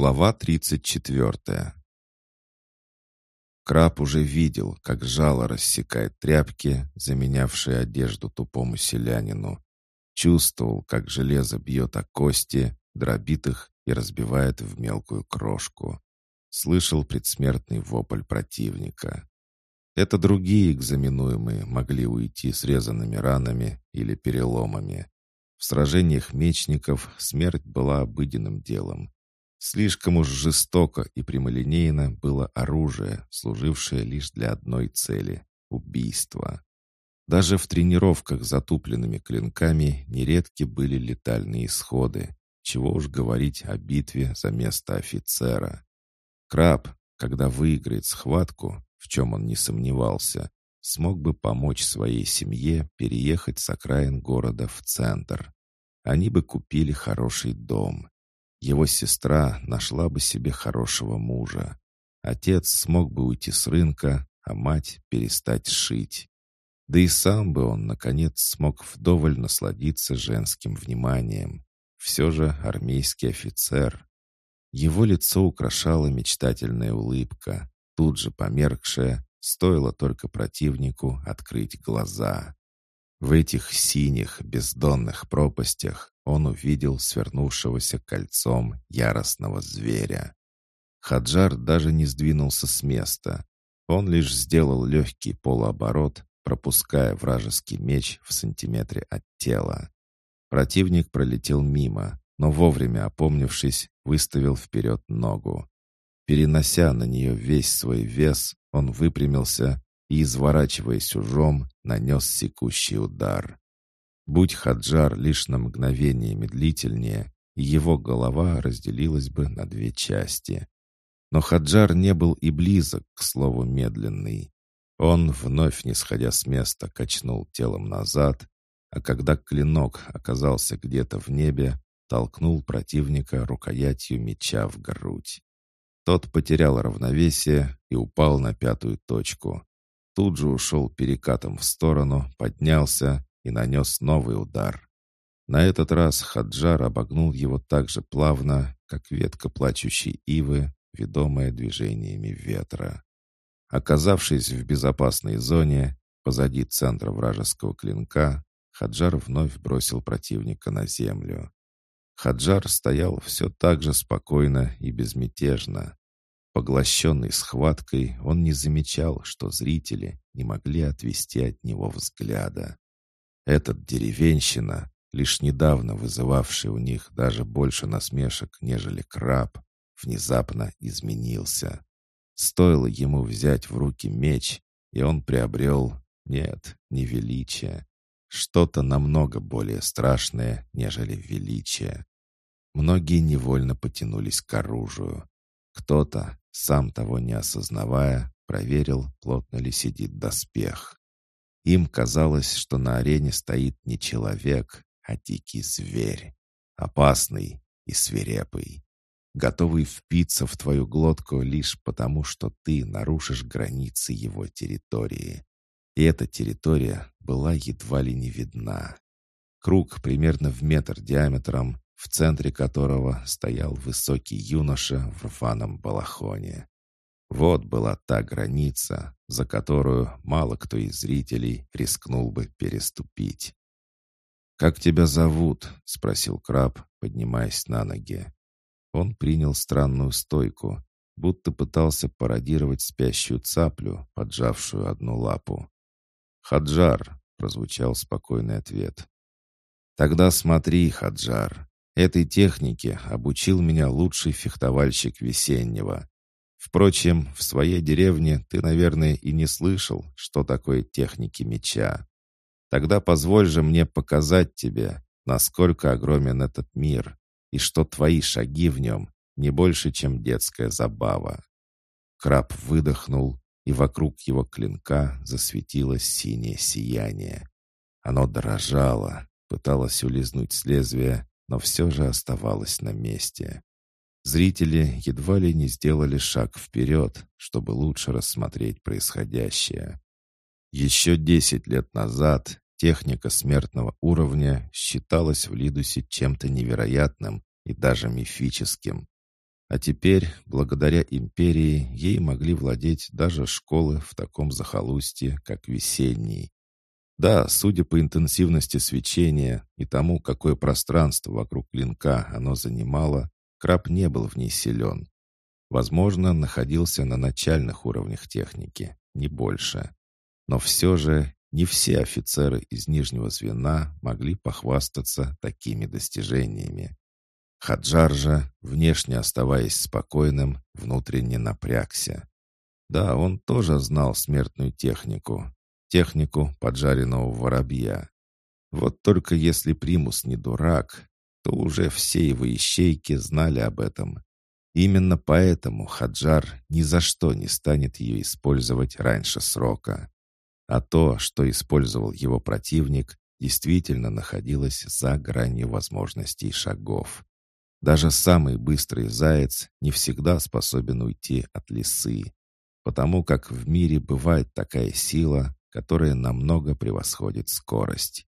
Глава 34 Краб уже видел, как жало рассекает тряпки, заменявшие одежду тупому селянину. Чувствовал, как железо бьет о кости, дробит их и разбивает в мелкую крошку. Слышал предсмертный вопль противника. Это другие экзаменуемые могли уйти срезанными ранами или переломами. В сражениях мечников смерть была обыденным делом. Слишком уж жестоко и прямолинейно было оружие, служившее лишь для одной цели — убийства. Даже в тренировках затупленными клинками нередки были летальные исходы, чего уж говорить о битве за место офицера. Краб, когда выиграет схватку, в чем он не сомневался, смог бы помочь своей семье переехать с окраин города в центр. Они бы купили хороший дом, его сестра нашла бы себе хорошего мужа. Отец смог бы уйти с рынка, а мать перестать шить. Да и сам бы он, наконец, смог вдоволь насладиться женским вниманием. Все же армейский офицер. Его лицо украшала мечтательная улыбка, тут же померкшая, стоило только противнику открыть глаза. В этих синих, бездонных пропастях он увидел свернувшегося кольцом яростного зверя. Хаджар даже не сдвинулся с места. Он лишь сделал легкий полуоборот, пропуская вражеский меч в сантиметре от тела. Противник пролетел мимо, но вовремя опомнившись, выставил вперед ногу. Перенося на нее весь свой вес, он выпрямился и, изворачиваясь ужом, нанес секущий удар. Будь Хаджар лишь на мгновение медлительнее, его голова разделилась бы на две части. Но Хаджар не был и близок к слову «медленный». Он, вновь не сходя с места, качнул телом назад, а когда клинок оказался где-то в небе, толкнул противника рукоятью меча в грудь. Тот потерял равновесие и упал на пятую точку. Тут же ушел перекатом в сторону, поднялся и нанес новый удар. На этот раз Хаджар обогнул его так же плавно, как ветка плачущей ивы, ведомая движениями ветра. Оказавшись в безопасной зоне, позади центра вражеского клинка, Хаджар вновь бросил противника на землю. Хаджар стоял все так же спокойно и безмятежно. Поглощенный схваткой, он не замечал, что зрители не могли отвести от него взгляда. Этот деревенщина, лишь недавно вызывавший у них даже больше насмешек, нежели краб, внезапно изменился. Стоило ему взять в руки меч, и он приобрел, нет, не величие, что-то намного более страшное, нежели величие. Многие невольно потянулись к оружию. Кто-то, сам того не осознавая, проверил, плотно ли сидит доспех. Им казалось, что на арене стоит не человек, а дикий зверь. Опасный и свирепый. Готовый впиться в твою глотку лишь потому, что ты нарушишь границы его территории. И эта территория была едва ли не видна. Круг примерно в метр диаметром, в центре которого стоял высокий юноша в рваном балахоне. Вот была та граница, за которую мало кто из зрителей рискнул бы переступить. «Как тебя зовут?» — спросил краб, поднимаясь на ноги. Он принял странную стойку, будто пытался пародировать спящую цаплю, поджавшую одну лапу. «Хаджар», — прозвучал спокойный ответ. «Тогда смотри, Хаджар, этой технике обучил меня лучший фехтовальщик весеннего. Впрочем, в своей деревне ты, наверное, и не слышал, что такое техники меча. Тогда позволь же мне показать тебе, насколько огромен этот мир, и что твои шаги в нем не больше, чем детская забава». Краб выдохнул, и вокруг его клинка засветилось синее сияние. Оно дрожало, пыталось улизнуть с лезвия, но все же оставалось на месте. Зрители едва ли не сделали шаг вперед, чтобы лучше рассмотреть происходящее. Еще десять лет назад техника смертного уровня считалась в Лидусе чем-то невероятным и даже мифическим. А теперь, благодаря империи, ей могли владеть даже школы в таком захолустье, как весенний. Да, судя по интенсивности свечения и тому, какое пространство вокруг клинка оно занимало, краб не был в ней силен. Возможно, находился на начальных уровнях техники, не больше. Но все же не все офицеры из нижнего звена могли похвастаться такими достижениями. Хаджар же, внешне оставаясь спокойным, внутренне напрягся. Да, он тоже знал смертную технику, технику поджаренного воробья. Вот только если примус не дурак, то уже все его ищейки знали об этом. Именно поэтому Хаджар ни за что не станет ее использовать раньше срока. А то, что использовал его противник, действительно находилось за гранью возможностей шагов. Даже самый быстрый заяц не всегда способен уйти от лисы, потому как в мире бывает такая сила, которая намного превосходит скорость.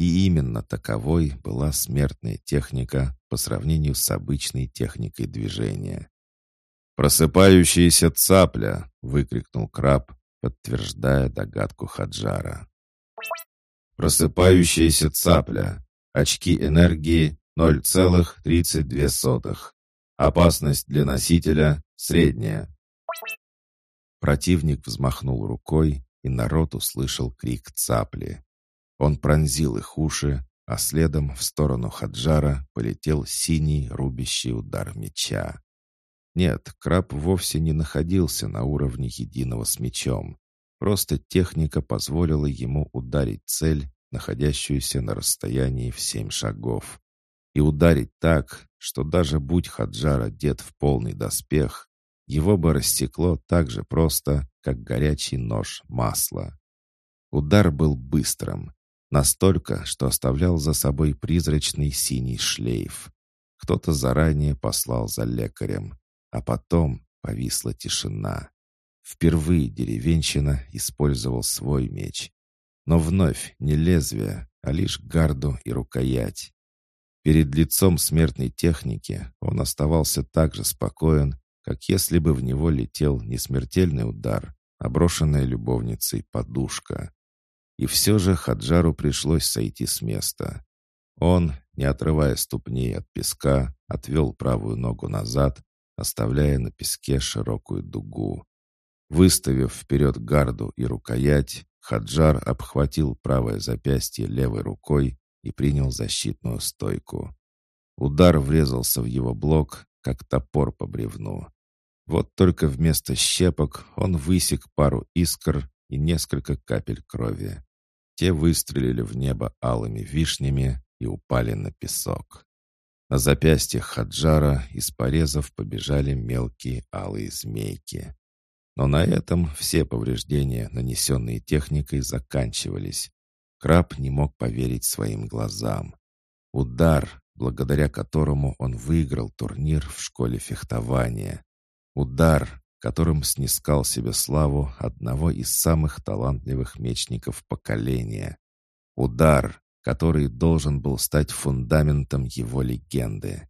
И именно таковой была смертная техника по сравнению с обычной техникой движения. «Просыпающаяся цапля!» — выкрикнул краб, подтверждая догадку Хаджара. «Просыпающаяся цапля. Очки энергии 0,32. Опасность для носителя средняя». Противник взмахнул рукой, и народ услышал крик цапли. Он пронзил их уши, а следом в сторону Хаджара полетел синий рубящий удар меча. Нет, краб вовсе не находился на уровне единого с мечом. Просто техника позволила ему ударить цель, находящуюся на расстоянии в семь шагов. И ударить так, что даже будь Хаджар одет в полный доспех, его бы рассекло так же просто, как горячий нож масла. Удар был быстрым, настолько, что оставлял за собой призрачный синий шлейф. Кто-то заранее послал за лекарем. А потом повисла тишина. Впервые деревенщина использовал свой меч. Но вновь не лезвие, а лишь гарду и рукоять. Перед лицом смертной техники он оставался так же спокоен, как если бы в него летел не смертельный удар, а брошенная любовницей подушка. И все же Хаджару пришлось сойти с места. Он, не отрывая ступней от песка, отвел правую ногу назад оставляя на песке широкую дугу. Выставив вперед гарду и рукоять, Хаджар обхватил правое запястье левой рукой и принял защитную стойку. Удар врезался в его блок, как топор по бревну. Вот только вместо щепок он высек пару искр и несколько капель крови. Те выстрелили в небо алыми вишнями и упали на песок. На запястьях Хаджара из порезов побежали мелкие алые змейки. Но на этом все повреждения, нанесенные техникой, заканчивались. Краб не мог поверить своим глазам. Удар, благодаря которому он выиграл турнир в школе фехтования. Удар, которым снискал себе славу одного из самых талантливых мечников поколения. Удар, который должен был стать фундаментом его легенды.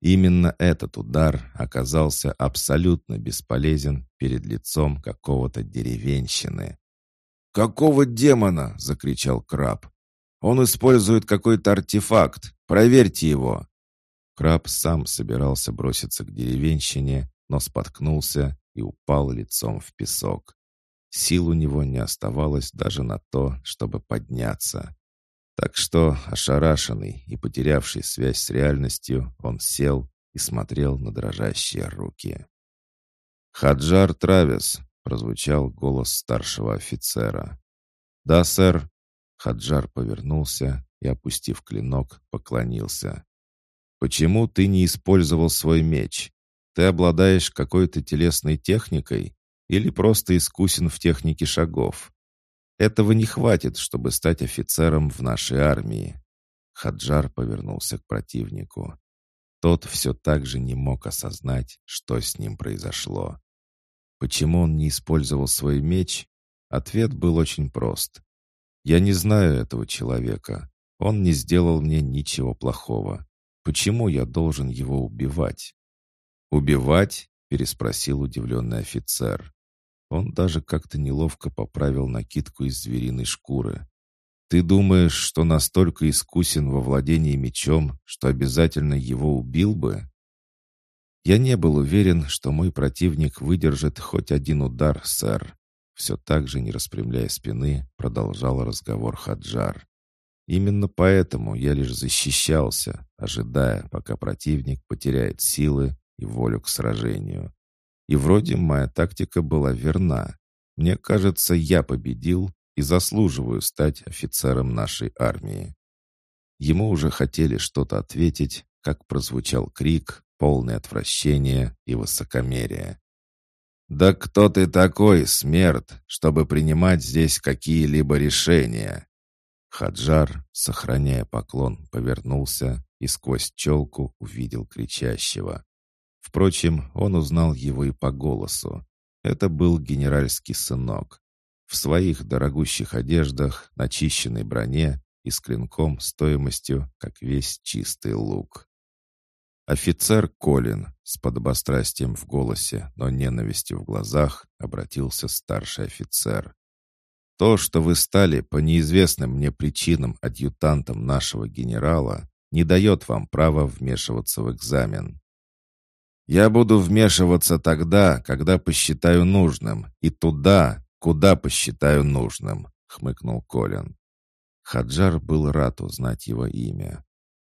Именно этот удар оказался абсолютно бесполезен перед лицом какого-то деревенщины. «Какого демона?» — закричал краб. «Он использует какой-то артефакт. Проверьте его!» Краб сам собирался броситься к деревенщине, но споткнулся и упал лицом в песок. Сил у него не оставалось даже на то, чтобы подняться. Так что, ошарашенный и потерявший связь с реальностью, он сел и смотрел на дрожащие руки. «Хаджар Травис!» — прозвучал голос старшего офицера. «Да, сэр!» Хаджар повернулся и, опустив клинок, поклонился. «Почему ты не использовал свой меч? Ты обладаешь какой-то телесной техникой или просто искусен в технике шагов?» Этого не хватит, чтобы стать офицером в нашей армии. Хаджар повернулся к противнику. Тот все так же не мог осознать, что с ним произошло. Почему он не использовал свой меч? Ответ был очень прост. «Я не знаю этого человека. Он не сделал мне ничего плохого. Почему я должен его убивать?» «Убивать?» — переспросил удивленный офицер. Он даже как-то неловко поправил накидку из звериной шкуры. «Ты думаешь, что настолько искусен во владении мечом, что обязательно его убил бы?» «Я не был уверен, что мой противник выдержит хоть один удар, сэр». Все так же, не распрямляя спины, продолжал разговор Хаджар. «Именно поэтому я лишь защищался, ожидая, пока противник потеряет силы и волю к сражению. И вроде моя тактика была верна. Мне кажется, я победил и заслуживаю стать офицером нашей армии. Ему уже хотели что-то ответить, как прозвучал крик, полный отвращения и высокомерия. «Да кто ты такой, смерть, чтобы принимать здесь какие-либо решения?» Хаджар, сохраняя поклон, повернулся и сквозь челку увидел кричащего. Впрочем, он узнал его и по голосу. Это был генеральский сынок. В своих дорогущих одеждах, начищенной броне и с клинком стоимостью, как весь чистый лук. Офицер Колин с подобострастием в голосе, но ненавистью в глазах, обратился старший офицер. «То, что вы стали по неизвестным мне причинам адъютантом нашего генерала, не дает вам права вмешиваться в экзамен. Я буду вмешиваться тогда, когда посчитаю нужным, и туда, куда посчитаю нужным», — хмыкнул Колин. Хаджар был рад узнать его имя.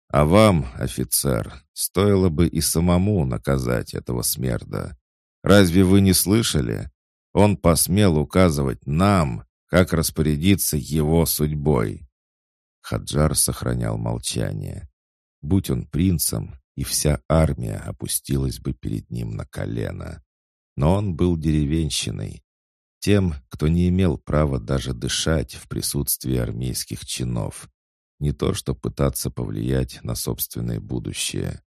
«А вам, офицер, стоило бы и самому наказать этого смерда. Разве вы не слышали? Он посмел указывать нам, как распорядиться его судьбой». Хаджар сохранял молчание. Будь он принцем, и вся армия опустилась бы перед ним на колено. Но он был деревенщиной, тем, кто не имел права даже дышать в присутствии армейских чинов, не то что пытаться повлиять на собственное будущее.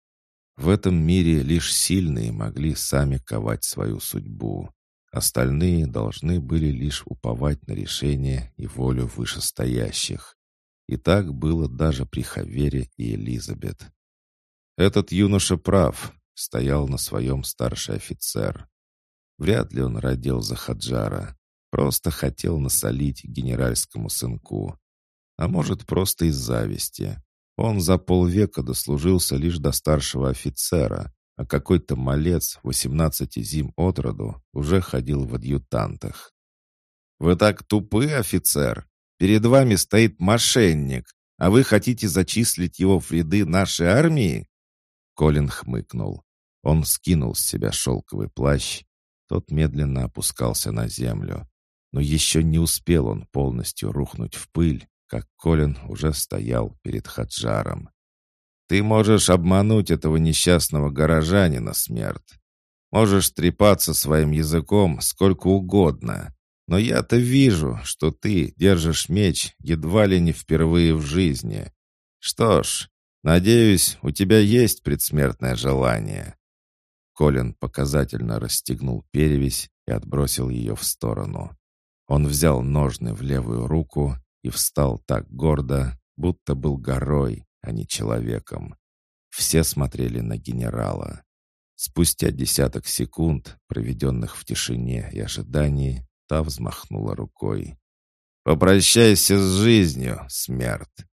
В этом мире лишь сильные могли сами ковать свою судьбу. Остальные должны были лишь уповать на решение и волю вышестоящих. И так было даже при Хавере и Элизабет. «Этот юноша прав», — стоял на своем старший офицер. Вряд ли он родил за Хаджара. Просто хотел насолить генеральскому сынку. А может, просто из зависти. Он за полвека дослужился лишь до старшего офицера, а какой-то малец, восемнадцати зим от роду, уже ходил в адъютантах. «Вы так тупы, офицер! Перед вами стоит мошенник, а вы хотите зачислить его в ряды нашей армии?» Колин хмыкнул. Он скинул с себя шелковый плащ. Тот медленно опускался на землю. Но еще не успел он полностью рухнуть в пыль, как Колин уже стоял перед Хаджаром. «Ты можешь обмануть этого несчастного горожанина, смерть. Можешь трепаться своим языком сколько угодно. Но я-то вижу, что ты держишь меч едва ли не впервые в жизни. Что ж, Надеюсь, у тебя есть предсмертное желание». Колин показательно расстегнул перевязь и отбросил ее в сторону. Он взял ножны в левую руку и встал так гордо, будто был горой, а не человеком. Все смотрели на генерала. Спустя десяток секунд, проведенных в тишине и ожидании, та взмахнула рукой. «Попрощайся с жизнью, смерть!»